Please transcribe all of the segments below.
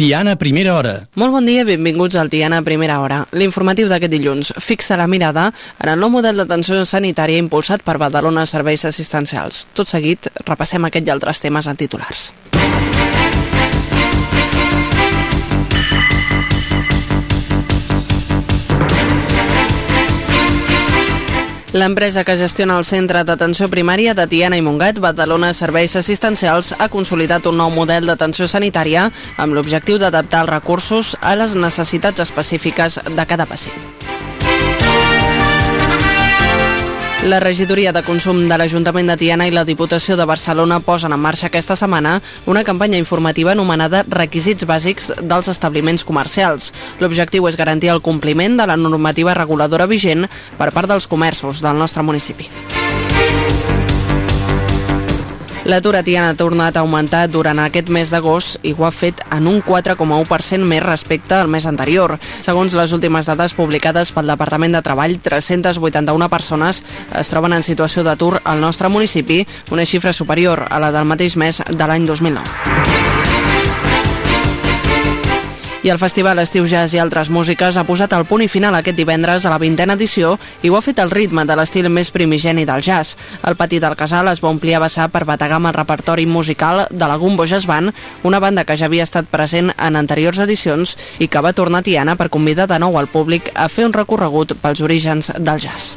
Tiana, primera hora. Molt bon dia, benvinguts al Tiana Primera Hora. L'informatiu d'aquest dilluns fixa la mirada en el nou model d'atenció sanitària impulsat per Badalona Serveis Assistencials. Tot seguit, repassem aquest i altres temes en titulars. L'empresa que gestiona el centre d'atenció primària de Tiana i Montgat, Badalona Serveis Assistencials, ha consolidat un nou model d'atenció sanitària amb l'objectiu d'adaptar els recursos a les necessitats específiques de cada pacient. La regidoria de consum de l'Ajuntament de Tiana i la Diputació de Barcelona posen en marxa aquesta setmana una campanya informativa anomenada Requisits bàsics dels establiments comercials. L'objectiu és garantir el compliment de la normativa reguladora vigent per part dels comerços del nostre municipi. L'atur a Tiana ha tornat a augmentar durant aquest mes d'agost i ho ha fet en un 4,1% més respecte al mes anterior. Segons les últimes dades publicades pel Departament de Treball, 381 persones es troben en situació d'atur al nostre municipi, una xifra superior a la del mateix mes de l'any 2009. I el Festival Estiu Jazz i altres músiques ha posat el punt i final aquest divendres a la vintena edició i ho ha fet al ritme de l'estil més primigeni del jazz. El pati del casal es va omplir a vessar per bategar amb el repertori musical de la Gumbo Jazz Band, una banda que ja havia estat present en anteriors edicions i que va tornar a Tiana per convidar de nou al públic a fer un recorregut pels orígens del jazz.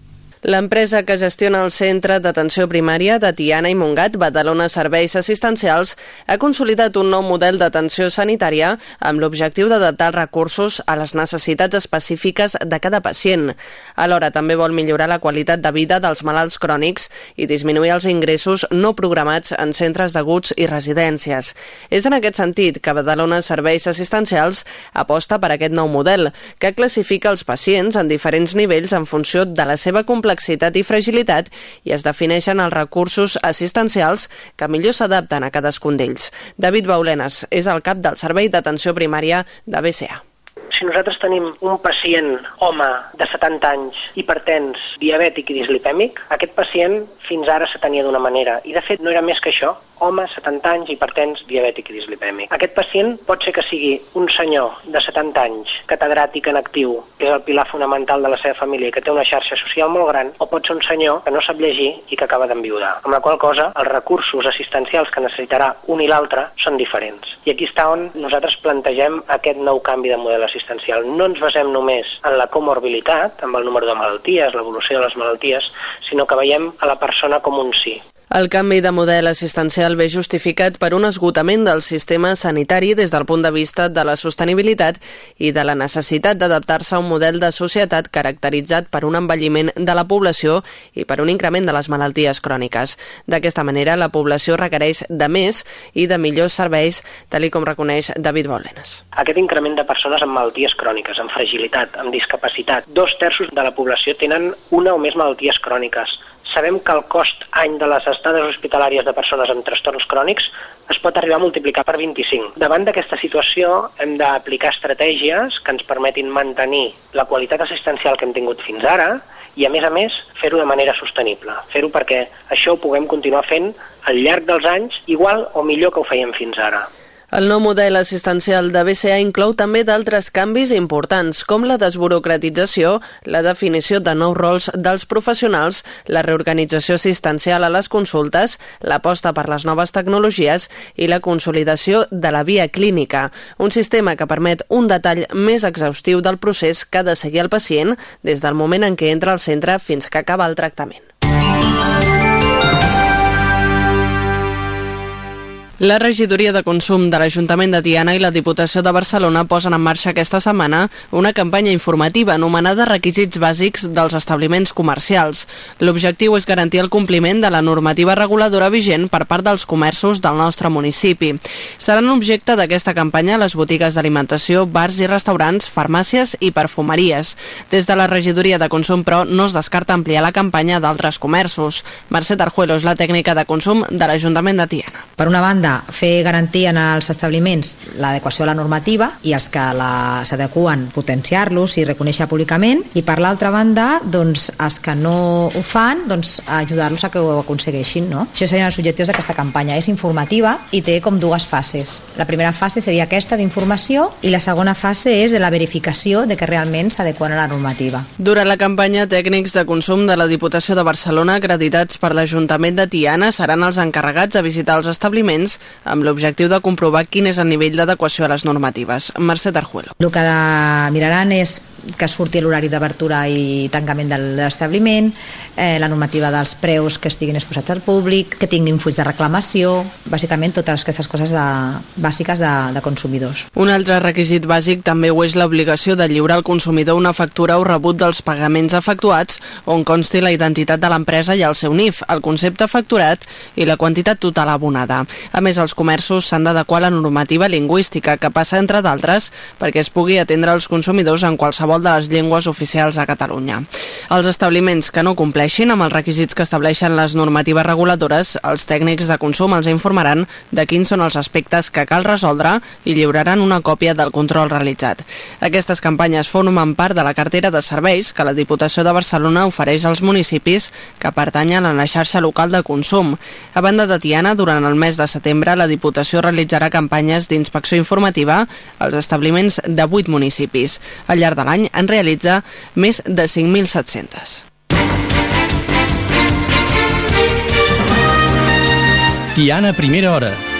L'empresa que gestiona el centre d'atenció primària de Tiana i Montgat, Badalona Serveis Assistencials, ha consolidat un nou model d'atenció sanitària amb l'objectiu d'adaptar recursos a les necessitats específiques de cada pacient. Alhora, també vol millorar la qualitat de vida dels malalts crònics i disminuir els ingressos no programats en centres d'aguts i residències. És en aquest sentit que Badalona Serveis Assistencials aposta per aquest nou model, que classifica els pacients en diferents nivells en funció de la seva complexitat complexitat i fragilitat i es defineixen els recursos assistencials que millor s'adapten a cadascun d'ells. David Baulenes és el cap del Servei d'Atenció Primària de BCA si nosaltres tenim un pacient home de 70 anys, hipertens, diabètic i dislipèmic, aquest pacient fins ara s'atenia d'una manera i de fet no era més que això, home, 70 anys, hipertens, diabètic i dislipèmic. Aquest pacient pot ser que sigui un senyor de 70 anys, catedràtic en actiu, que és el pilar fonamental de la seva família i que té una xarxa social molt gran, o pot ser un senyor que no sap llegir i que acaba d'enviudar. Amb la qual cosa, els recursos assistencials que necessitarà un i l'altre són diferents. I aquí està on nosaltres plantegem aquest nou canvi de model assistencial. No ens basem només en la comorbilitat, amb el número de malalties, l'evolució de les malalties, sinó que veiem a la persona com un sí. El canvi de model assistencial ve justificat per un esgotament del sistema sanitari des del punt de vista de la sostenibilitat i de la necessitat d'adaptar-se a un model de societat caracteritzat per un envelliment de la població i per un increment de les malalties cròniques. D'aquesta manera, la població requereix de més i de millors serveis, tal com reconeix David Bolenes. Aquest increment de persones amb malalties cròniques, amb fragilitat, amb discapacitat, dos terços de la població tenen una o més malalties cròniques sabem que el cost any de les estades hospitalàries de persones amb trastorns crònics es pot arribar a multiplicar per 25. Davant d'aquesta situació hem d'aplicar estratègies que ens permetin mantenir la qualitat assistencial que hem tingut fins ara i, a més a més, fer-ho de manera sostenible. Fer-ho perquè això ho puguem continuar fent al llarg dels anys igual o millor que ho fèiem fins ara. El nou model assistencial de BCA inclou també d'altres canvis importants, com la desburocratització, la definició de nous rols dels professionals, la reorganització assistencial a les consultes, l'aposta per les noves tecnologies i la consolidació de la via clínica, un sistema que permet un detall més exhaustiu del procés que ha de seguir el pacient des del moment en què entra al centre fins que acaba el tractament. La regidoria de consum de l'Ajuntament de Tiana i la Diputació de Barcelona posen en marxa aquesta setmana una campanya informativa anomenada Requisits bàsics dels establiments comercials. L'objectiu és garantir el compliment de la normativa reguladora vigent per part dels comerços del nostre municipi. Seran objecte d'aquesta campanya les botigues d'alimentació, bars i restaurants, farmàcies i perfumeries. Des de la regidoria de consum, però, no es descarta ampliar la campanya d'altres comerços. Mercè Tarjuelo és la tècnica de consum de l'Ajuntament de Tiana. Per una banda, seria fer garantir en els establiments l'adequació a la normativa i els que s'adequen potenciar-los i reconèixer públicament. I per l'altra banda doncs, els que no ho fan doncs, ajudar-los a que ho aconsegueixin no? això serien els objectius d'aquesta campanya. És informativa i té com dues fases. La primera fase seria aquesta d'informació i la segona fase és de la verificació de que realment s'adequen a la normativa. Durant la campanya tècnics de consum de la Diputació de Barcelona acreditats per l'Ajuntament de Tiana seran els encarregats de visitar els establiments amb l'objectiu de comprovar quin és el nivell d'adequació a les normatives. Mercè Tarjuelo. El que miraran és que surti l'horari d'obertura i tancament de l'establiment, eh, la normativa dels preus que estiguin exposats al públic, que tinguin fulls de reclamació, bàsicament totes aquestes coses de, bàsiques de, de consumidors. Un altre requisit bàsic també ho és l'obligació de lliurar al consumidor una factura o rebut dels pagaments efectuats on consti la identitat de l'empresa i el seu NIF, el concepte facturat i la quantitat total abonada. A més, els comerços s'han d'adequar la normativa lingüística que passa, entre d'altres, perquè es pugui atendre als consumidors en qualsevol de les llengües oficials a Catalunya. Els establiments que no compleixin amb els requisits que estableixen les normatives reguladores, els tècnics de consum els informaran de quins són els aspectes que cal resoldre i lliuraran una còpia del control realitzat. Aquestes campanyes formen part de la cartera de serveis que la Diputació de Barcelona ofereix als municipis que pertanyen a la xarxa local de consum. A banda de Tiana, durant el mes de setembre, la Diputació realitzarà campanyes d'inspecció informativa als establiments de 8 municipis. Al llarg de l'any any en realitza més de 5.700. Tiana, primera hora.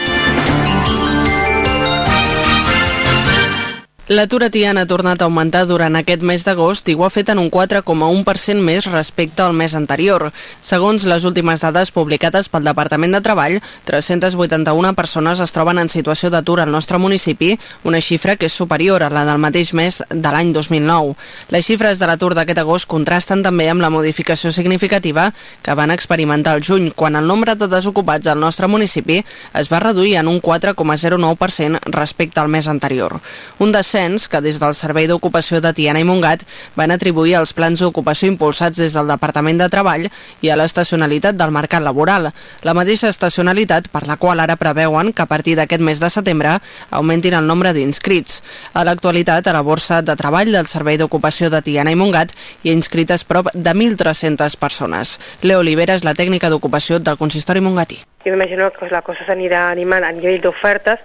L'atur a Tiana ha tornat a augmentar durant aquest mes d'agost i ho ha fet en un 4,1% més respecte al mes anterior. Segons les últimes dades publicades pel Departament de Treball, 381 persones es troben en situació d'atur al nostre municipi, una xifra que és superior a la del mateix mes de l'any 2009. Les xifres de l'atur d'aquest agost contrasten també amb la modificació significativa que van experimentar el juny, quan el nombre de desocupats al nostre municipi es va reduir en un 4,09% respecte al mes anterior. Un descens descens que des del Servei d'Ocupació de Tiana i Montgat van atribuir als plans d'ocupació impulsats des del Departament de Treball i a l'estacionalitat del mercat laboral. La mateixa estacionalitat per la qual ara preveuen que a partir d'aquest mes de setembre augmentin el nombre d'inscrits. A l'actualitat, a la borsa de treball del Servei d'Ocupació de Tiana i Montgat hi ha inscrites prop de 1.300 persones. Leo Olivera és la tècnica d'ocupació del consistori mongatí. Jo m'imagino que la cosa s'anirà animant a nivell d'ofertes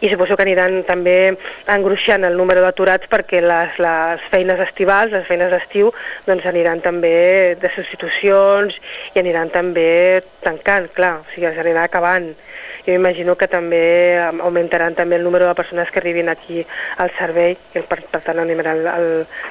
i suposo que aniran també engruixant el número d'aturats perquè les, les feines estivals, les feines d'estiu, doncs aniran també de substitucions i aniran també tancant, clar, o sigui, s'anirà acabant jo imagino que també augmentaran també el número de persones que arribin aquí al servei i per, per tant animarà el, el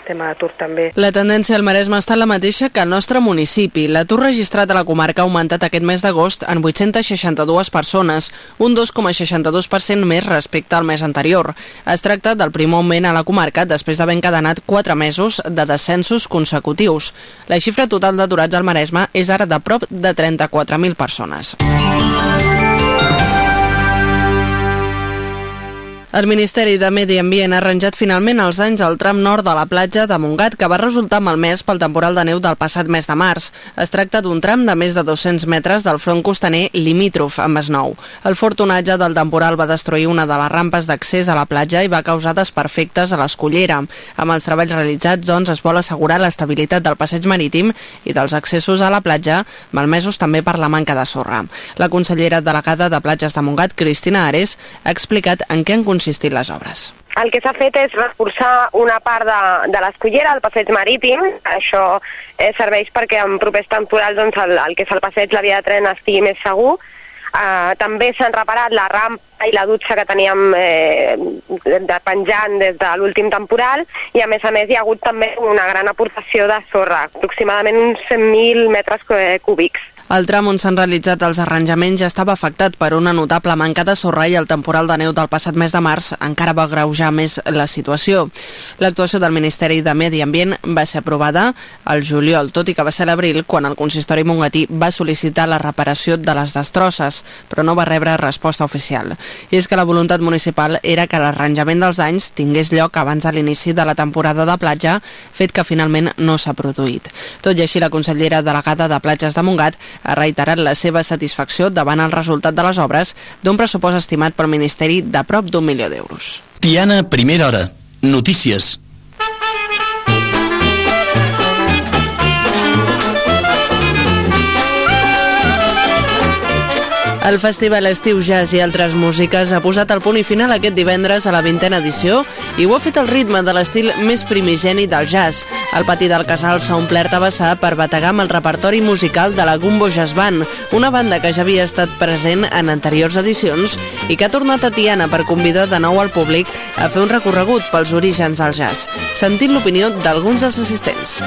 tema d'atur també. La tendència al Maresme ha estat la mateixa que al nostre municipi. L'atur registrat a la comarca ha augmentat aquest mes d'agost en 862 persones, un 2,62% més respecte al mes anterior. Es tracta del primer augment a la comarca després d'haver encadenat 4 mesos de descensos consecutius. La xifra total d'aturats al Maresme és ara de prop de 34.000 persones. El Ministeri de Medi Ambient ha arranjat finalment els anys al tram nord de la platja de Montgat, que va resultar malmès pel temporal de neu del passat mes de març. Es tracta d'un tram de més de 200 metres del front costaner limítrof amb Esnou. El fortunatge del temporal va destruir una de les rampes d'accés a la platja i va causar desperfectes a l'escollera. Amb els treballs realitzats, doncs, es vol assegurar l'estabilitat del passeig marítim i dels accessos a la platja, malmesos també per la manca de sorra. La consellera delegada de platges de Montgat, Cristina Ares, ha explicat en què han consistit les obres. El que s'ha fet és reforçar una part de, de l'escollera, el passeig marítim. Això eh, serveix perquè en propers temporals doncs, el, el que és el passeig, la via de tren, estigui més segur. Uh, també s'han reparat la rampa i la dutxa que teníem eh, de penjant des de l'últim temporal i a més a més hi ha hagut també una gran aportació de sorra, aproximadament uns 100.000 metres cúbics. El tram on s'han realitzat els arranjaments ja estava afectat per una notable manca de sorra i el temporal de neu del passat mes de març encara va greujar més la situació. L'actuació del Ministeri de Medi Ambient va ser aprovada al juliol, tot i que va ser l'abril quan el consistori mongatí va sol·licitar la reparació de les destrosses, però no va rebre resposta oficial. I és que la voluntat municipal era que l'arranjament dels anys tingués lloc abans de l'inici de la temporada de platja, fet que finalment no s'ha produït. Tot i així, la consellera delegada de platges de Montgat ha reiterat la seva satisfacció davant el resultat de les obres d'un pressupost estimat pel Ministeri de prop d'un milió d'euros. Tiana, primera hora. Notícies. El Festival Estiu Jazz i altres músiques ha posat el punt i final aquest divendres a la vintena edició i ho ha fet al ritme de l'estil més primigeni del jazz. El pati del casal s'ha omplert a vessar per bategar amb el repertori musical de la Gumbo Jazz Band, una banda que ja havia estat present en anteriors edicions i que ha tornat a Tiana per convidar de nou al públic a fer un recorregut pels orígens del jazz. Sentint l'opinió d'alguns dels assistents.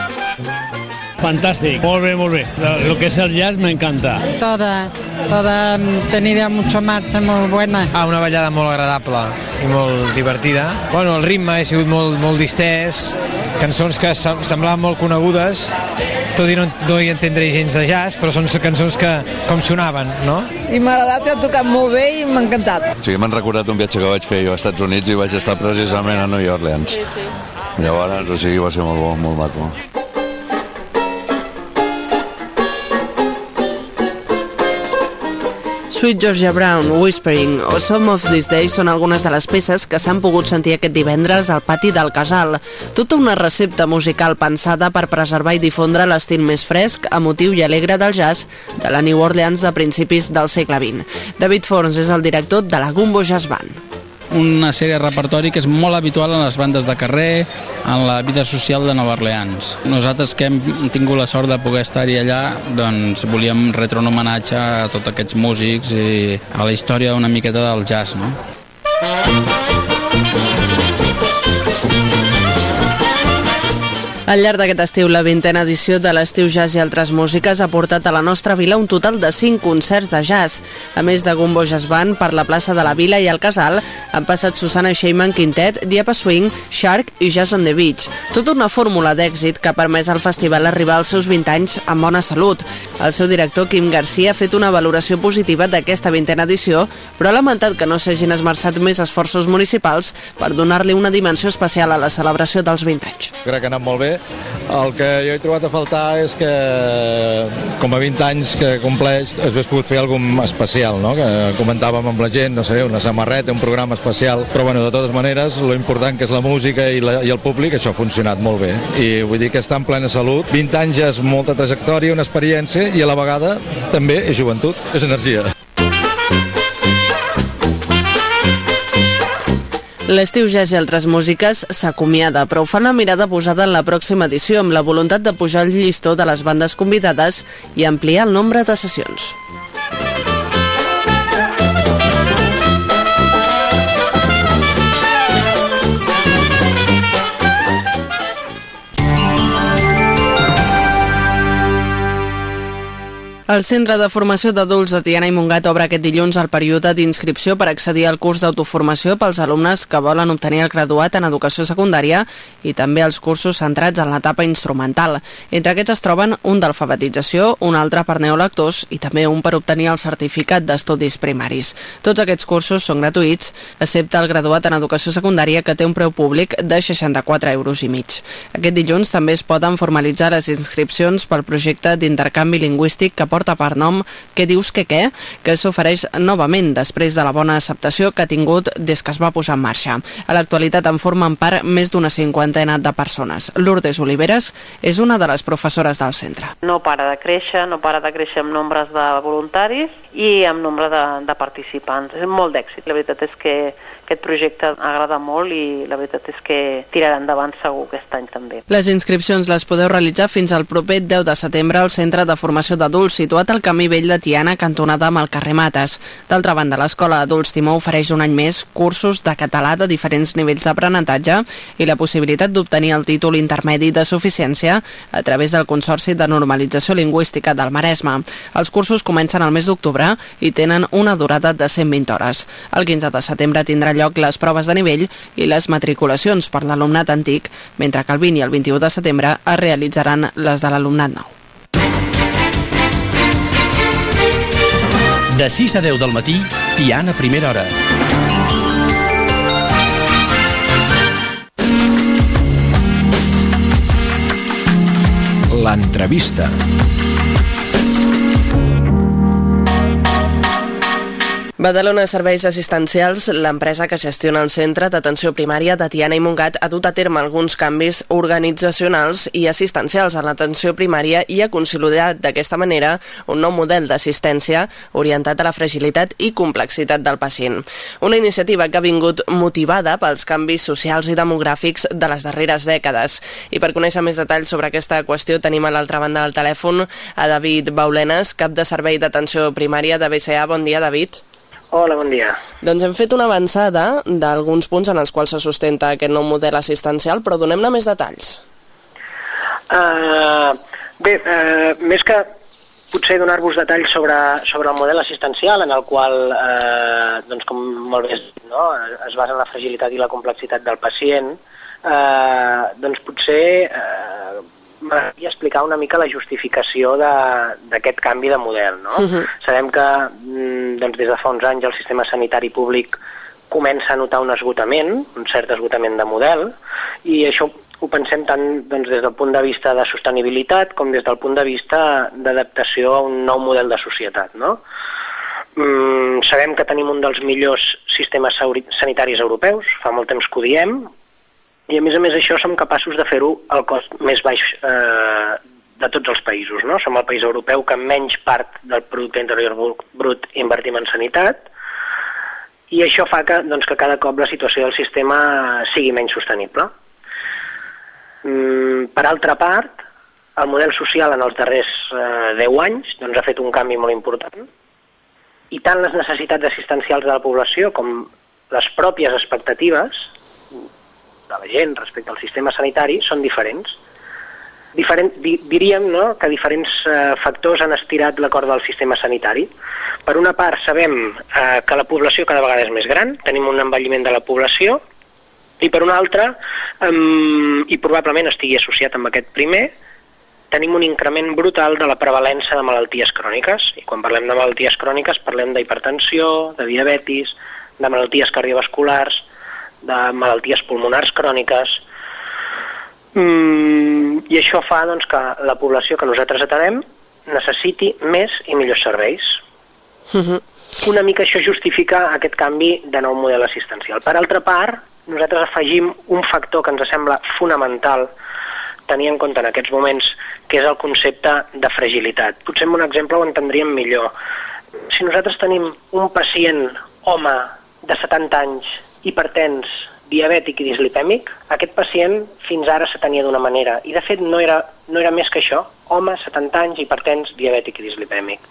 Fantàstic, molt bé, molt bé. Lo que es el jazz me encanta. Toda, toda tenida mucha marcha, molt buena. Ah, una ballada molt agradable i molt divertida. Bueno, el ritme ha sigut molt, molt distès, cançons que semblaven molt conegudes, tot i no, no hi entendré gens de jazz, però són cançons que com sonaven, no? I m'ha agradat, ha tocat molt bé i m'ha encantat. Sí, m'han recordat un viatge que vaig fer jo als Estats Units i vaig estar precisament a New Orleans. Sí, sí. Llavors, o sigui, va ser molt bo, molt maco. Sweet Georgia Brown, Whispering o Some of These Days són algunes de les peces que s'han pogut sentir aquest divendres al pati del Casal. Tota una recepta musical pensada per preservar i difondre l'estil més fresc, emotiu i alegre del jazz de la New Orleans de principis del segle XX. David Forns és el director de la Gumbo Jazz Band una sèrie de repertori que és molt habitual en les bandes de carrer, en la vida social de Nova Orleans. Nosaltres que hem tingut la sort de poder estar-hi allà, doncs volíem retre un homenatge a tots aquests músics i a la història una miqueta del jazz, no? Al llarg d'aquest estiu, la vintena edició de l'Estiu Jazz i altres músiques ha portat a la nostra vila un total de 5 concerts de jazz. A més de Gumbo Jazz Band, per la plaça de la Vila i el Casal han passat Susana Sheyman Quintet, Diapa Swing, Shark i Jazz on the Beach. Tota una fórmula d'èxit que ha permès al festival arribar als seus 20 anys amb bona salut. El seu director, Quim Garcia, ha fet una valoració positiva d'aquesta vintena edició, però ha lamentat que no s'hagin esmerçat més esforços municipals per donar-li una dimensió especial a la celebració dels 20 anys. Crec que ha anat molt bé el que jo he trobat a faltar és que, com a 20 anys que compleix, es hagués pogut fer alguna especial, no? que comentàvem amb la gent, no sé, una samarreta, un programa especial, però bueno, de totes maneres, lo important que és la música i, la, i el públic, això ha funcionat molt bé. I vull dir que està en plena salut. 20 anys és molta trajectòria, una experiència, i a la vegada també és joventut, és energia. L'estiu jazz i altres músiques s'acomiada, però ho fa una mirada posada en la pròxima edició amb la voluntat de pujar el llistó de les bandes convidades i ampliar el nombre de sessions. El Centre de Formació d'Adults de Tiana i Montgat obre aquest dilluns el període d'inscripció per accedir al curs d'autoformació pels alumnes que volen obtenir el graduat en educació secundària i també els cursos centrats en l'etapa instrumental. Entre aquests es troben un d'alfabetització, un altre per neolectors i també un per obtenir el certificat d'estudis primaris. Tots aquests cursos són gratuïts, excepte el graduat en educació secundària que té un preu públic de 64 euros i mig. Aquest dilluns també es poden formalitzar les inscripcions pel projecte d'intercanvi lingüístic que porta per nom Què dius que què?, que s'ofereix novament després de la bona acceptació que ha tingut des que es va posar en marxa. A l'actualitat en formen part més d'una cinquantena de persones. Lourdes Oliveres és una de les professores del centre. No para de créixer, no para de créixer amb nombres de voluntaris i amb nombre de, de participants. És molt d'èxit. La veritat és que aquest projecte agrada molt i la veritat és que tirarà endavant segur aquest any també. Les inscripcions les podeu realitzar fins al proper 10 de setembre al Centre de Formació d'Adults situat al Camí Vell de Tiana, cantonada amb el carrer Mates. D'altra banda, l'Escola d'Adults Timó ofereix un any més cursos de català de diferents nivells d'aprenentatge i la possibilitat d'obtenir el títol intermedi de suficiència a través del Consorci de Normalització Lingüística del Maresme. Els cursos comencen al mes d'octubre i tenen una durada de 120 hores. El 15 de setembre tindrà lloc les proves de nivell i les matriculacions per l'alumnat antic, mentre que el 20 i el 21 de setembre es realitzaran les de l'alumnat nou. De 6 a 10 del matí, Tiana Primera Hora. L'entrevista. Badalona Serveis Assistencials, l'empresa que gestiona el centre d'atenció primària de Tiana i Montgat, ha dut a terme alguns canvis organitzacionals i assistencials a l'atenció primària i ha consolidat d'aquesta manera un nou model d'assistència orientat a la fragilitat i complexitat del pacient. Una iniciativa que ha vingut motivada pels canvis socials i demogràfics de les darreres dècades. I per conèixer més detalls sobre aquesta qüestió tenim a l'altra banda del telèfon a David Baulenes, cap de servei d'atenció primària de BCA. Bon dia, David. Hola, bon dia. Doncs hem fet una avançada d'alguns punts en els quals se sustenta aquest nou model assistencial, però donem-ne més detalls. Uh, bé, uh, més que potser donar-vos detalls sobre, sobre el model assistencial en el qual, eh, doncs com molt bé no, es basa en la fragilitat i la complexitat del pacient, eh, doncs potser eh, m'agradaria explicar una mica la justificació d'aquest canvi de model. No? Uh -huh. Sabem que mm, doncs, des de fa uns anys el sistema sanitari públic comença a notar un esgotament, un cert esgotament de model, i això ho pensem tant doncs, des del punt de vista de sostenibilitat com des del punt de vista d'adaptació a un nou model de societat. No? Mm, sabem que tenim un dels millors sistemes sanitaris europeus, fa molt temps que ho diem, i a més a més això som capaços de fer-ho al cost més baix eh, de tots els països. No? Som el país europeu que menys part del producte interior brut invertim en sanitat i això fa que, doncs, que cada cop la situació del sistema sigui menys sostenible. Mm, per altra part, el model social en els darrers eh, 10 anys doncs, ha fet un canvi molt important i tant les necessitats assistencials de la població com les pròpies expectatives de la gent respecte al sistema sanitari són diferents. Diferent, di, diríem no, que diferents eh, factors han estirat la corda del sistema sanitari. Per una part, sabem eh, que la població cada vegada és més gran, tenim un envelliment de la població, i per una altra, eh, i probablement estigui associat amb aquest primer, tenim un increment brutal de la prevalença de malalties cròniques. I quan parlem de malalties cròniques parlem d'hipertensió, de diabetis, de malalties cardiovasculars, de malalties pulmonars cròniques, mm, i això fa doncs, que la població que nosaltres atenem necessiti més i millors serveis. Uh -huh. Una mica això justifica aquest canvi de nou model assistencial. Per altra part, nosaltres afegim un factor que ens sembla fonamental tenir en compte en aquests moments, que és el concepte de fragilitat. Potser amb un exemple ho entendríem millor. Si nosaltres tenim un pacient home de 70 anys hipertens, diabètic i dislipèmic, aquest pacient fins ara s'atenia d'una manera. I de fet no era, no era més que això, home, 70 anys, hipertens, diabètic i dislipèmic.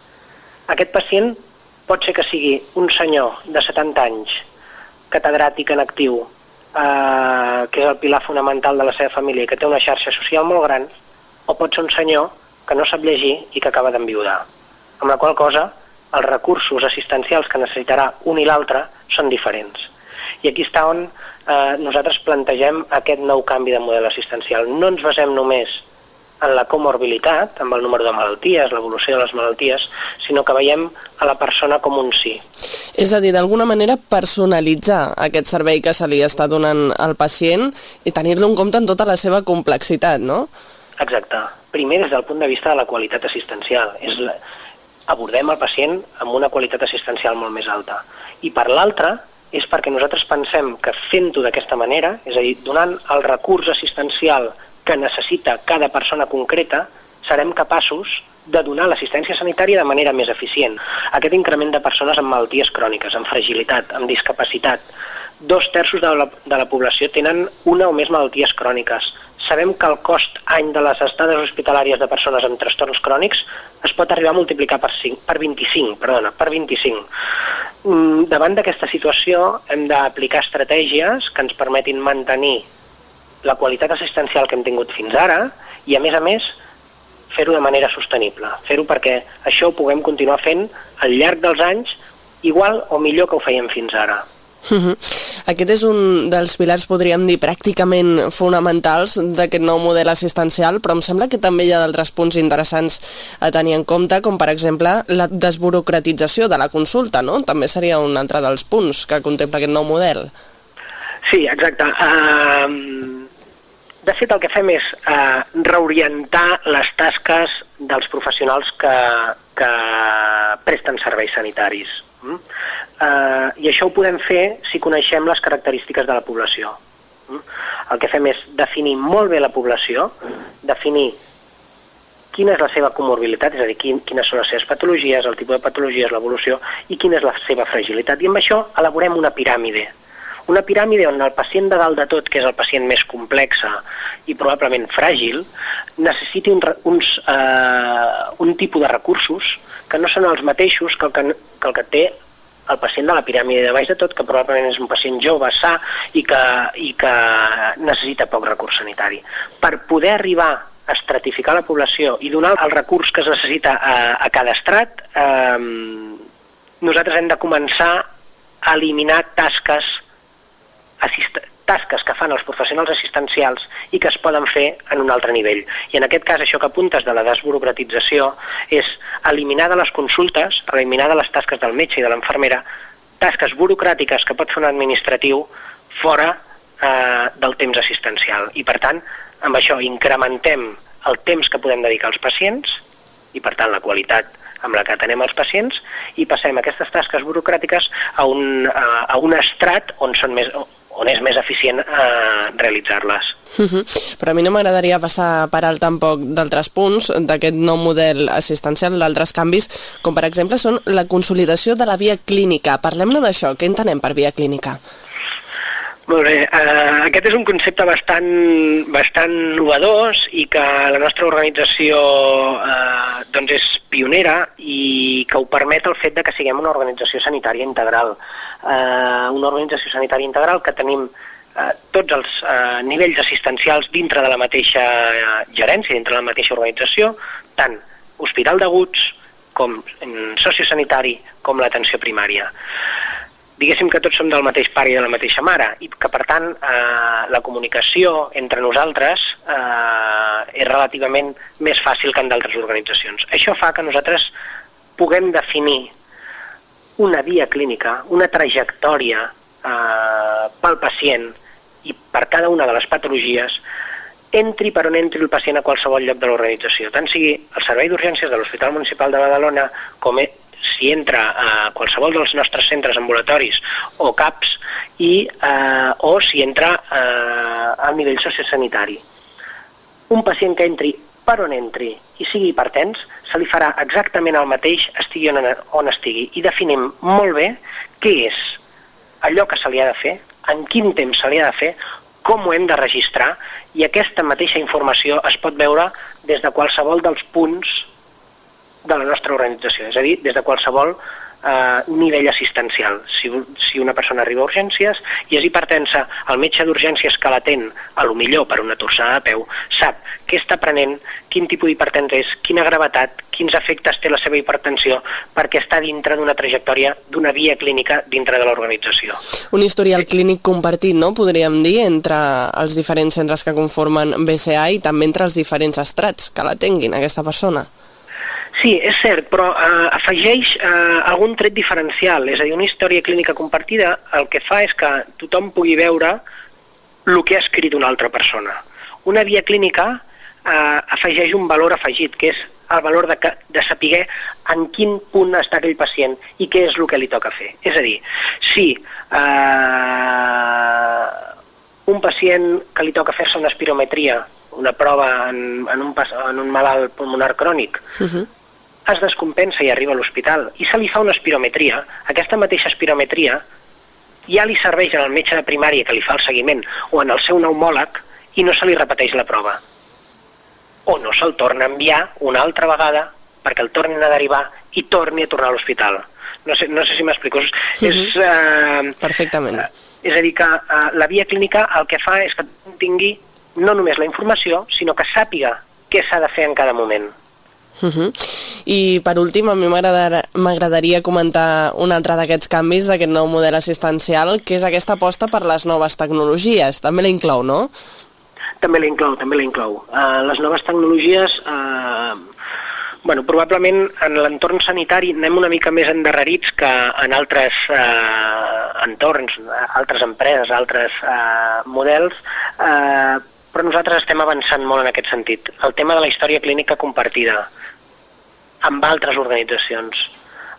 Aquest pacient pot ser que sigui un senyor de 70 anys, catedràtic en actiu, eh, que és el pilar fonamental de la seva família i que té una xarxa social molt gran, o pot ser un senyor que no sap llegir i que acaba d'enviudar. Amb la qual cosa, els recursos assistencials que necessitarà un i l'altre són diferents. I aquí està on eh, nosaltres plantegem aquest nou canvi de model assistencial. No ens basem només en la comorbilitat, amb el número de malalties, l'evolució de les malalties, sinó que veiem a la persona com un sí. És a dir, d'alguna manera personalitzar aquest servei que se li està donant al pacient i tenir-lo en compte en tota la seva complexitat, no? Exacte. Primer, des del punt de vista de la qualitat assistencial. És la... Abordem el pacient amb una qualitat assistencial molt més alta. I per l'altra, és perquè nosaltres pensem que fent-ho d'aquesta manera, és a dir, donant el recurs assistencial que necessita cada persona concreta, serem capaços de donar l'assistència sanitària de manera més eficient. Aquest increment de persones amb malalties cròniques, amb fragilitat, amb discapacitat, dos terços de la, de la població tenen una o més malalties cròniques. Sabem que el cost any de les estades hospitalàries de persones amb trastorns crònics es pot arribar a multiplicar per, 5, per 25, perdona, per 25. Mm, davant d'aquesta situació hem d'aplicar estratègies que ens permetin mantenir la qualitat assistencial que hem tingut fins ara i, a més a més, fer-ho de manera sostenible. Fer-ho perquè això ho puguem continuar fent al llarg dels anys igual o millor que ho fèiem fins ara. Aquest és un dels pilars, podríem dir, pràcticament fonamentals d'aquest nou model assistencial, però em sembla que també hi ha d'altres punts interessants a tenir en compte, com per exemple la desburocratització de la consulta, no? També seria un altre dels punts que contempla aquest nou model. Sí, exacte. Uh, de fet, el que fem és uh, reorientar les tasques dels professionals que, que presten serveis sanitaris. Mm? eh, i això ho podem fer si coneixem les característiques de la població. Mm? El que fem és definir molt bé la població, definir quina és la seva comorbilitat, és a dir, quin, quines són les seves patologies, el tipus de patologies, l'evolució, i quina és la seva fragilitat. I amb això elaborem una piràmide. Una piràmide on el pacient de dalt de tot, que és el pacient més complex i probablement fràgil, necessiti un, uns, eh, un tipus de recursos que no són els mateixos que el que, que, el que té el pacient de la piràmide de baix de tot, que probablement és un pacient jove, sa i que, i que necessita poc recurs sanitari. Per poder arribar a estratificar la població i donar el recurs que es necessita a, a cada estrat, eh, nosaltres hem de començar a eliminar tasques assist tasques que fan els professionals assistencials i que es poden fer en un altre nivell. I en aquest cas, això que apuntes de la desburocratització és eliminar de les consultes, eliminar de les tasques del metge i de l'infermera, tasques burocràtiques que pot fer un administratiu fora eh, del temps assistencial. I, per tant, amb això incrementem el temps que podem dedicar als pacients i, per tant, la qualitat amb la que atenem els pacients i passem aquestes tasques burocràtiques a un, a, a un estrat on són més, on és més eficient eh, realitzar-les. Uh -huh. Però a mi no m'agradaria passar per alt tampoc d'altres punts d'aquest nou model assistencial, d'altres canvis, com per exemple són la consolidació de la via clínica. Parlem-ne d'això, què entenem per via clínica? Molt bé, uh, aquest és un concepte bastant, bastant novedós i que la nostra organització uh, doncs és pionera i que ho permet el fet de que siguem una organització sanitària integral eh, una organització sanitària integral que tenim eh, tots els eh, nivells assistencials dintre de la mateixa eh, gerència, dintre de la mateixa organització, tant hospital d'aguts com sociosanitari com l'atenció primària. Diguéssim que tots som del mateix pare i de la mateixa mare i que, per tant, eh, la comunicació entre nosaltres eh, és relativament més fàcil que en d'altres organitzacions. Això fa que nosaltres puguem definir una via clínica, una trajectòria eh, pel pacient i per cada una de les patologies, entri per on entri el pacient a qualsevol lloc de l'organització, tant sigui el servei d'urgències de l'Hospital Municipal de Badalona com e, si entra a qualsevol dels nostres centres ambulatoris o CAPS i, eh, o si entra eh, al nivell sociosanitari. Un pacient que entri per on entri i sigui hipertens, se li farà exactament el mateix estigui on, on estigui. I definim molt bé què és allò que se li ha de fer, en quin temps se li ha de fer, com ho hem de registrar, i aquesta mateixa informació es pot veure des de qualsevol dels punts de la nostra organització, és a dir, des de qualsevol eh, nivell assistencial. Si, si una persona arriba a urgències i és hipertensa, el metge d'urgències que l'atén, a lo millor per una torçada de peu, sap què està prenent, quin tipus d'hipertensa és, quina gravetat, quins efectes té la seva hipertensió, perquè està dintre d'una trajectòria, d'una via clínica dintre de l'organització. Un historial clínic compartit, no?, podríem dir, entre els diferents centres que conformen BCA i també entre els diferents estrats que la tinguin, aquesta persona. Sí, és cert, però eh, afegeix eh, algun tret diferencial, és a dir, una història clínica compartida el que fa és que tothom pugui veure el que ha escrit una altra persona. Una via clínica eh, afegeix un valor afegit, que és el valor de, que, de saber en quin punt està aquell pacient i què és el que li toca fer. És a dir, si eh, un pacient que li toca fer-se una espirometria, una prova en, en, un, en un malalt pulmonar crònic, uh -huh es descompensa i arriba a l'hospital i se li fa una espirometria, aquesta mateixa espirometria ja li serveix al metge de primària que li fa el seguiment o en el seu pneumòleg i no se li repeteix la prova. O no se'l torna a enviar una altra vegada perquè el tornin a derivar i torni a tornar a l'hospital. No sé, no sé si m'explico. Sí, és, uh, Perfectament. Uh, és a dir, que uh, la via clínica el que fa és que tingui no només la informació, sinó que sàpiga què s'ha de fer en cada moment. Uh -huh. I per últim, a mi m'agradaria comentar un altre d'aquests canvis d'aquest nou model assistencial, que és aquesta aposta per les noves tecnologies. També la inclou, no? També la inclou, també la inclou. Uh, les noves tecnologies... Uh, bueno, probablement en l'entorn sanitari anem una mica més endarrerits que en altres eh, entorns, altres empreses, altres eh, models, eh, però nosaltres estem avançant molt en aquest sentit. El tema de la història clínica compartida, amb altres organitzacions.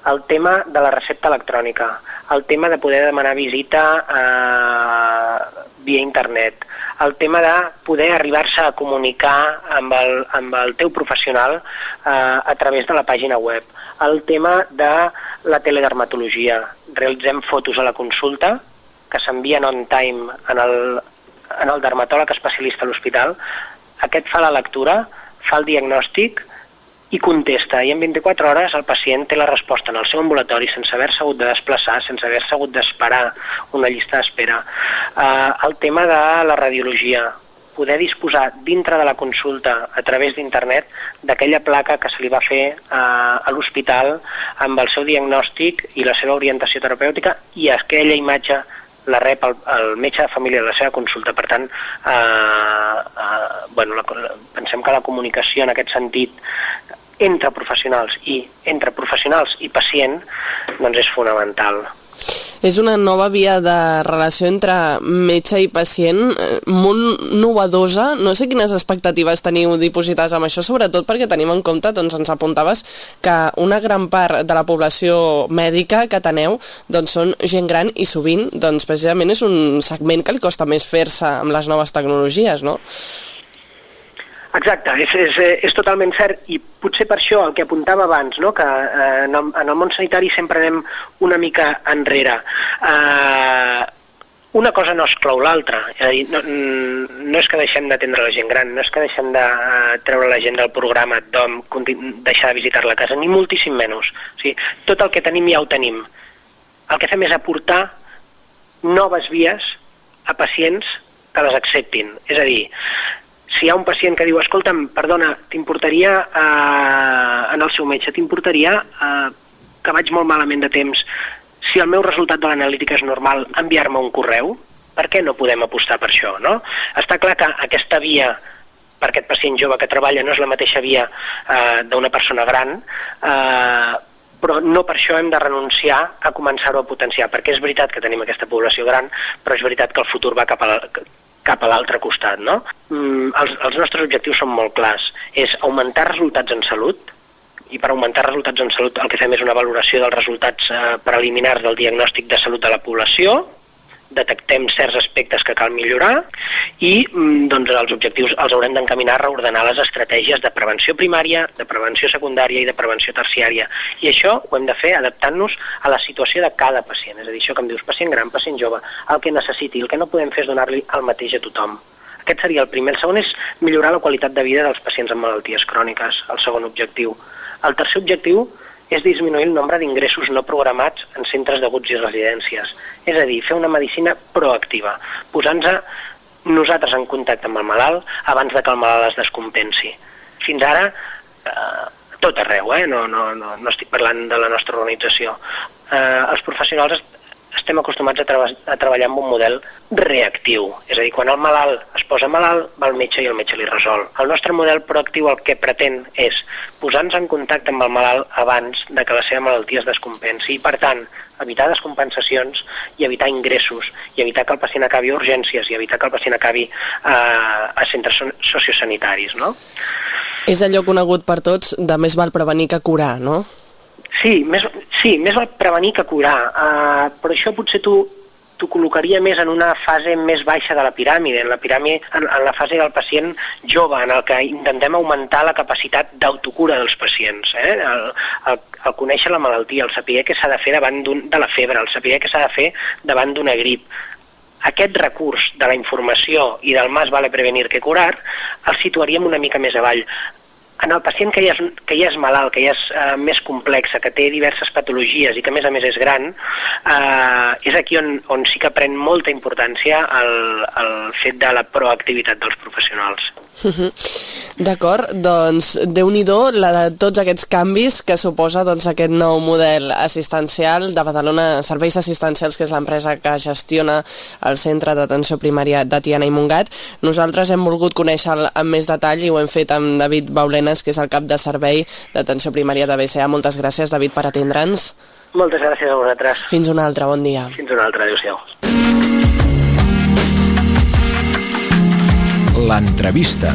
el tema de la recepta electrònica, el tema de poder demanar visita eh, via internet, el tema de poder arribar-se a comunicar amb el, amb el teu professional eh, a través de la pàgina web, el tema de la teledermatologia. Realitzem fotos a la consulta que s'envien on time en el, en el dermatòleg especialista a l'hospital. Aquest fa la lectura, fa el diagnòstic i contesta. I en 24 hores el pacient té la resposta en el seu ambulatori sense haver-se hagut de desplaçar, sense haver-se hagut d'esperar una llista d'espera. Uh, el tema de la radiologia, poder disposar dintre de la consulta a través d'internet d'aquella placa que se li va fer uh, a l'hospital amb el seu diagnòstic i la seva orientació terapèutica i aquella imatge la rep el, el metge de família de la seva consulta. Per tant, eh, eh, bueno, la, pensem que la comunicació en aquest sentit entre professionals i entre professionals i pacient doncs és fonamental. És una nova via de relació entre metge i pacient eh, molt novedosa. No sé quines expectatives teniu dipositades amb això, sobretot perquè tenim en compte, doncs ens apuntaves, que una gran part de la població mèdica que teneu doncs, són gent gran i sovint doncs, precisament és un segment que li costa més fer-se amb les noves tecnologies, no? Exacte, és, és, és totalment cert i potser per això el que apuntava abans, no? que eh, en, el, en el món sanitari sempre anem una mica enrere. Eh, una cosa no exclou l'altra, és a dir, no, no és que deixem d'atendre la gent gran, no és que deixem de uh, treure la gent del programa d'OM, deixar de visitar la casa, ni moltíssim menys. O sigui, tot el que tenim ja ho tenim. El que fem és aportar noves vies a pacients que les acceptin. És a dir, si hi ha un pacient que diu, escolta'm, perdona, t'importaria, eh, en el seu metge, t'importaria eh, que vaig molt malament de temps, si el meu resultat de l'analítica és normal, enviar-me un correu? Per què no podem apostar per això, no? Està clar que aquesta via per aquest pacient jove que treballa no és la mateixa via eh, d'una persona gran, eh, però no per això hem de renunciar a començar-ho a potenciar, perquè és veritat que tenim aquesta població gran, però és veritat que el futur va cap a la, cap a l'altre costat, no? Mm, els, els nostres objectius són molt clars. És augmentar resultats en salut, i per augmentar resultats en salut el que fem és una valoració dels resultats eh, preliminars del diagnòstic de salut de la població, detectem certs aspectes que cal millorar i mm, doncs, els objectius els haurem d'encaminar a reordenar les estratègies de prevenció primària, de prevenció secundària i de prevenció terciària. I això ho hem de fer adaptant-nos a la situació de cada pacient. És a dir, això que em dius pacient gran, pacient jove, el que necessiti, el que no podem fer és donar-li el mateix a tothom. Aquest seria el primer. El segon és millorar la qualitat de vida dels pacients amb malalties cròniques, el segon objectiu. El tercer objectiu és disminuir el nombre d'ingressos no programats en centres d'aguts i residències. És a dir, fer una medicina proactiva, posant-nos nosaltres en contacte amb el malalt abans de que el malalt es descompensi. Fins ara, eh, tot arreu, eh? no, no, no, no estic parlant de la nostra organització. Eh, els professionals estem acostumats a, treba a treballar amb un model reactiu. És a dir, quan el malalt es posa malalt, va al metge i el metge li resol. El nostre model proactiu el que pretén és posar-nos en contacte amb el malalt abans de que la seva malaltia es descompensi i, per tant, evitar descompensacions i evitar ingressos i evitar que el pacient acabi a urgències i evitar que el pacient acabi eh, a centres sociosanitaris, no? És allò conegut per tots de més val prevenir que curar, no? Sí, més, sí, més val prevenir que curar, uh, però això potser tu t'ho col·locaria més en una fase més baixa de la piràmide, en la piràmide, en, en la fase del pacient jove, en el que intentem augmentar la capacitat d'autocura dels pacients, eh? el, el, el conèixer la malaltia, el saber què s'ha de fer davant de la febre, el saber què s'ha de fer davant d'una grip. Aquest recurs de la informació i del más vale prevenir que curar el situaríem una mica més avall en el pacient que ja és, que ja és malalt, que ja és uh, més complexa, que té diverses patologies i que a més a més és gran, uh, és aquí on, on sí que pren molta importància el, el fet de la proactivitat dels professionals. D'acord, doncs déu nhi la de tots aquests canvis que suposa doncs, aquest nou model assistencial de Badalona Serveis Assistencials, que és l'empresa que gestiona el centre d'atenció primària de Tiana i Montgat. Nosaltres hem volgut conèixer amb més detall i ho hem fet amb David Baulenes, que és el cap de servei d'atenció primària de BCA. Moltes gràcies, David, per atendre'ns. Moltes gràcies a vosaltres. Fins una altra, bon dia. Fins una altra, adéu-siau. L'entrevista.